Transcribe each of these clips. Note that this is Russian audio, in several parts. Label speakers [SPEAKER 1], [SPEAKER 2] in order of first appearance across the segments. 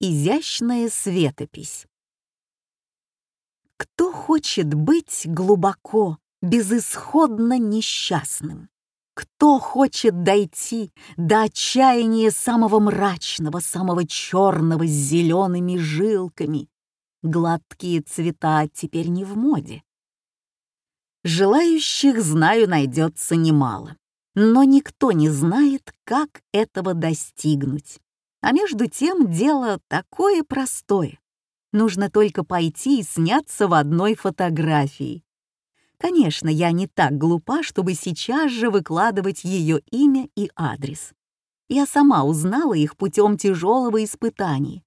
[SPEAKER 1] Изящная светопись. Кто хочет быть глубоко, безысходно несчастным? Кто хочет дойти до отчаяния самого мрачного, самого черного с зелеными жилками? Гладкие цвета теперь не в моде. Желающих, знаю, найдется немало, но никто не знает, как этого достигнуть. А между тем дело такое простое. Нужно только пойти и сняться в одной фотографии. Конечно, я не так глупа, чтобы сейчас же выкладывать ее имя и адрес. Я сама узнала их путем тяжелого испытания.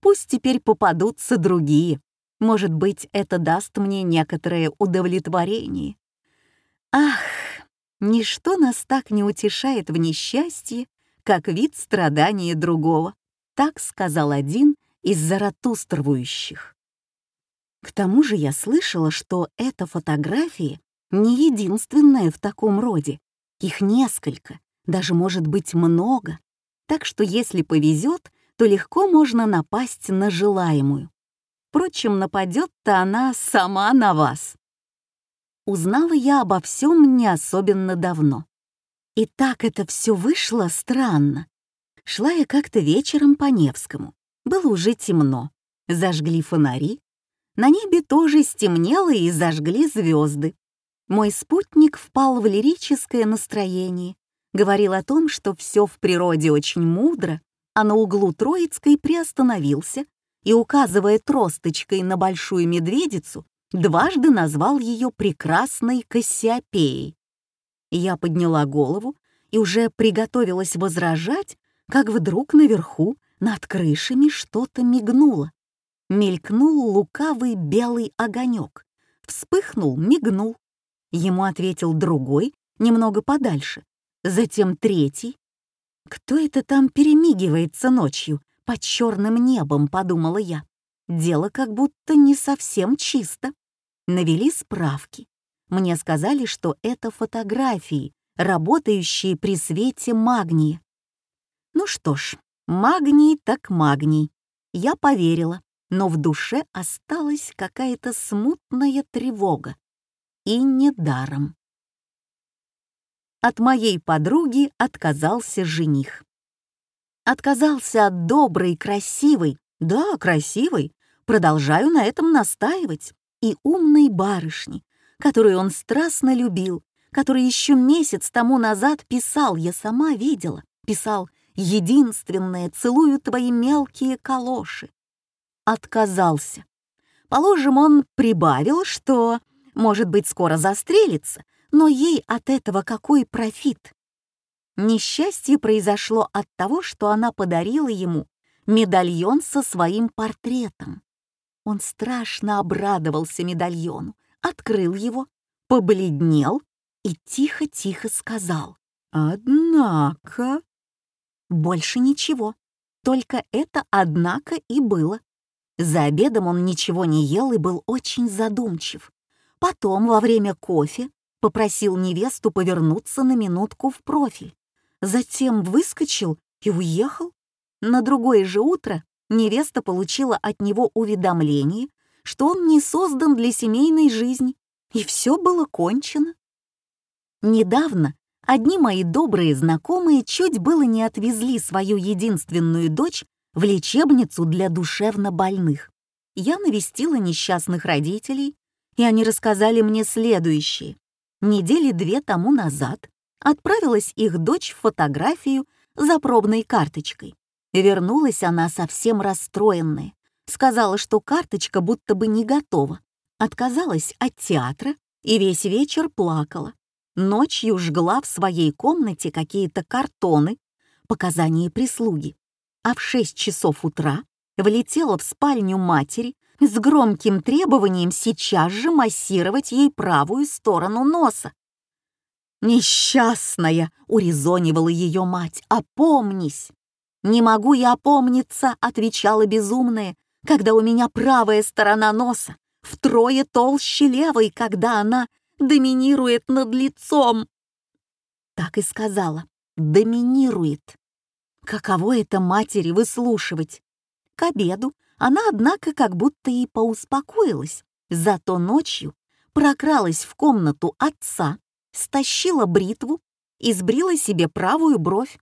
[SPEAKER 1] Пусть теперь попадутся другие. Может быть, это даст мне некоторое удовлетворение. Ах, ничто нас так не утешает в несчастье, как вид страдания другого. Так сказал один из заратустровующих. К тому же я слышала, что эта фотография не единственная в таком роде. Их несколько, даже может быть много. Так что если повезет, то легко можно напасть на желаемую. Впрочем, нападет-то она сама на вас. Узнала я обо всем не особенно давно. И так это все вышло странно. Шла я как-то вечером по Невскому. Было уже темно. Зажгли фонари. На небе тоже стемнело и зажгли звезды. Мой спутник впал в лирическое настроение. Говорил о том, что все в природе очень мудро, а на углу Троицкой приостановился и, указывая тросточкой на большую медведицу, дважды назвал ее прекрасной Кассиопеей. Я подняла голову и уже приготовилась возражать, как вдруг наверху, над крышами, что-то мигнуло. Мелькнул лукавый белый огонек. Вспыхнул, мигнул. Ему ответил другой, немного подальше. Затем третий. «Кто это там перемигивается ночью под черным небом?» — подумала я. Дело как будто не совсем чисто. Навели справки. Мне сказали, что это фотографии, работающие при свете магния. Ну что ж, магний так магний. Я поверила, но в душе осталась какая-то смутная тревога. И недаром. От моей подруги отказался жених. Отказался от доброй, красивой, да, красивой, продолжаю на этом настаивать, и умной барышни, которую он страстно любил, который еще месяц тому назад писал, я сама видела, писал «Единственное, целую твои мелкие калоши». Отказался. Положим, он прибавил, что, может быть, скоро застрелится, но ей от этого какой профит? Несчастье произошло от того, что она подарила ему медальон со своим портретом. Он страшно обрадовался медальону, открыл его, побледнел и тихо-тихо сказал «Однако...» Больше ничего, только это «однако» и было. За обедом он ничего не ел и был очень задумчив. Потом, во время кофе, попросил невесту повернуться на минутку в профиль. Затем выскочил и уехал. На другое же утро невеста получила от него уведомление, что он не создан для семейной жизни, и все было кончено. Недавно одни мои добрые знакомые чуть было не отвезли свою единственную дочь в лечебницу для душевнобольных. Я навестила несчастных родителей, и они рассказали мне следующее. Недели две тому назад отправилась их дочь в фотографию за пробной карточкой. Вернулась она совсем расстроенная. Сказала, что карточка будто бы не готова. Отказалась от театра и весь вечер плакала. Ночью жгла в своей комнате какие-то картоны, показания прислуги. А в шесть часов утра влетела в спальню матери с громким требованием сейчас же массировать ей правую сторону носа. «Несчастная!» — урезонивала ее мать. «Опомнись!» «Не могу я опомниться», — отвечала безумная, «когда у меня правая сторона носа втрое толще левой, когда она доминирует над лицом». Так и сказала, доминирует. Каково это матери выслушивать? К обеду она, однако, как будто и поуспокоилась, зато ночью прокралась в комнату отца, стащила бритву и сбрила себе правую бровь,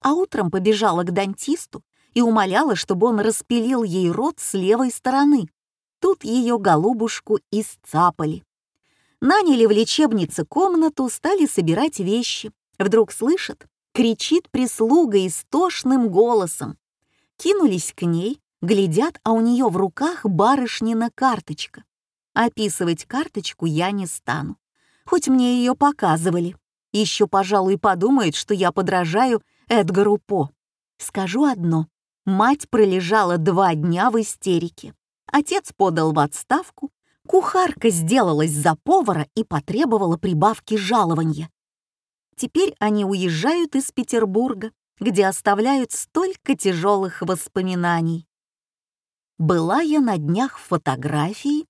[SPEAKER 1] а утром побежала к дантисту и умоляла, чтобы он распилил ей рот с левой стороны. Тут ее голубушку исцапали. Наняли в лечебнице комнату, стали собирать вещи. Вдруг слышат, кричит прислуга истошным голосом. Кинулись к ней, глядят, а у нее в руках барышнина карточка. Описывать карточку я не стану, хоть мне ее показывали. Еще, пожалуй, подумает, что я подражаю Эдгару По. Скажу одно. Мать пролежала два дня в истерике. Отец подал в отставку, кухарка сделалась за повара и потребовала прибавки жалования. Теперь они уезжают из Петербурга, где оставляют столько тяжелых воспоминаний. Была я на днях в фотографии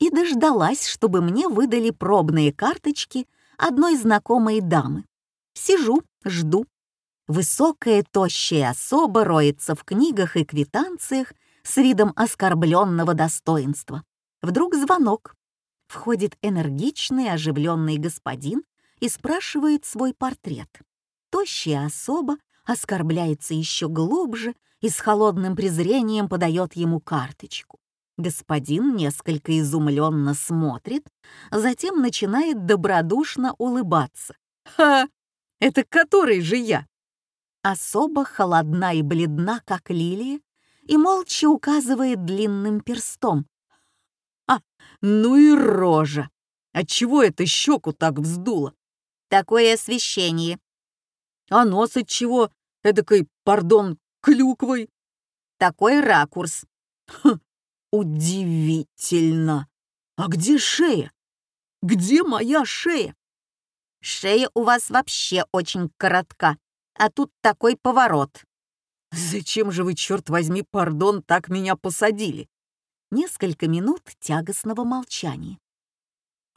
[SPEAKER 1] и дождалась, чтобы мне выдали пробные карточки одной знакомой дамы. Сижу, жду. Высокая, тощая особа роется в книгах и квитанциях с видом оскорбленного достоинства. Вдруг звонок. Входит энергичный, оживленный господин и спрашивает свой портрет. Тощая особа оскорбляется еще глубже и с холодным презрением подает ему карточку. Господин несколько изумленно смотрит, затем начинает добродушно улыбаться. «Ха! Это который же я?» Особо холодна и бледна, как лилия, и молча указывает длинным перстом. «А, ну и рожа! Отчего это щеку так вздуло?» «Такое освещение». «А нос от чего? Эдакой, пардон, клюквой?» «Такой ракурс». Хм, Удивительно. А где шея? Где моя шея? Шея у вас вообще очень коротка, а тут такой поворот. Зачем же вы, черт возьми, пардон, так меня посадили? Несколько минут тягостного молчания.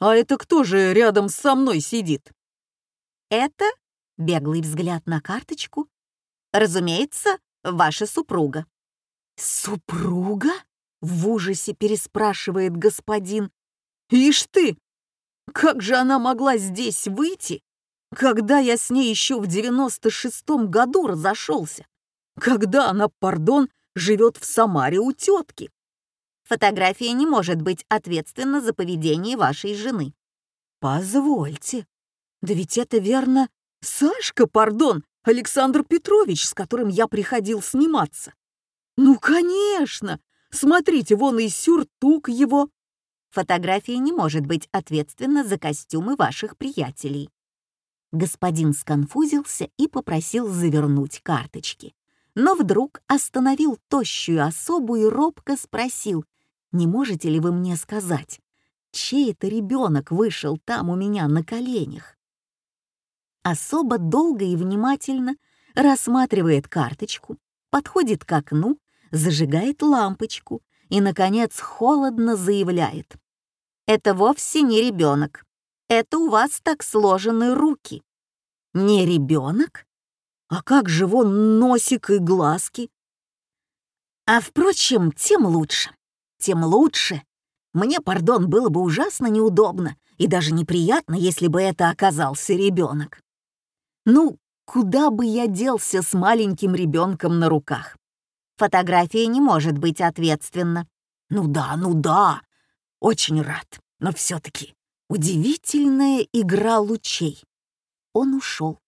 [SPEAKER 1] А это кто же рядом со мной сидит? Это беглый взгляд на карточку. Разумеется, ваша супруга. Супруга? В ужасе переспрашивает господин. «Ишь ты! Как же она могла здесь выйти, когда я с ней еще в девяносто шестом году разошелся? Когда она, пардон, живет в Самаре у тетки?» Фотография не может быть ответственна за поведение вашей жены. Позвольте. Да ведь это верно Сашка, пардон, Александр Петрович, с которым я приходил сниматься. Ну, конечно, Смотрите, вон и сюртук его. Фотография не может быть ответственна за костюмы ваших приятелей. Господин сконфузился и попросил завернуть карточки. Но вдруг остановил тощую особу и робко спросил, «Не можете ли вы мне сказать, чей это ребенок вышел там у меня на коленях?» Особо долго и внимательно рассматривает карточку, подходит к окну зажигает лампочку и, наконец, холодно заявляет. «Это вовсе не ребенок. Это у вас так сложены руки». «Не ребенок? А как же вон носик и глазки?» «А впрочем, тем лучше. Тем лучше. Мне, пардон, было бы ужасно неудобно и даже неприятно, если бы это оказался ребенок. Ну, куда бы я делся с маленьким ребенком на руках? Фотография не может быть ответственна. Ну да, ну да. Очень рад. Но все-таки удивительная игра лучей. Он ушел.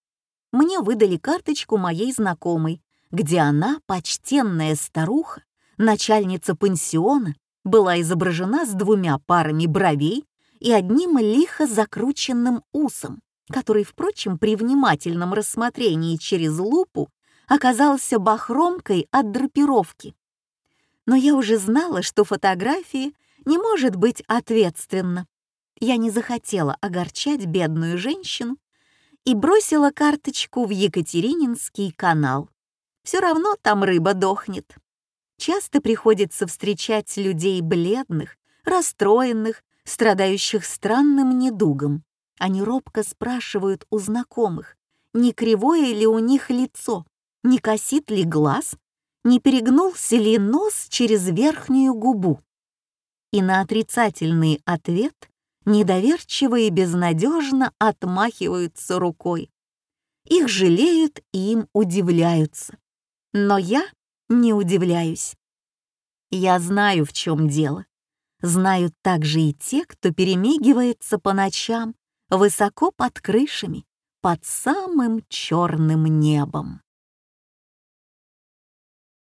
[SPEAKER 1] Мне выдали карточку моей знакомой, где она, почтенная старуха, начальница пансиона, была изображена с двумя парами бровей и одним лихо закрученным усом, который, впрочем, при внимательном рассмотрении через лупу оказался бахромкой от драпировки. Но я уже знала, что фотографии не может быть ответственна. Я не захотела огорчать бедную женщину и бросила карточку в Екатерининский канал. Все равно там рыба дохнет. Часто приходится встречать людей бледных, расстроенных, страдающих странным недугом. Они робко спрашивают у знакомых, не кривое ли у них лицо не косит ли глаз не перегнулся ли нос через верхнюю губу. И на отрицательный ответ недоверчиво и безнадежно отмахиваются рукой. Их жалеют и им удивляются. Но я не удивляюсь. Я знаю, в чем дело. Знают также и те, кто перемигивается по ночам, высоко под крышами, под самым черным небом.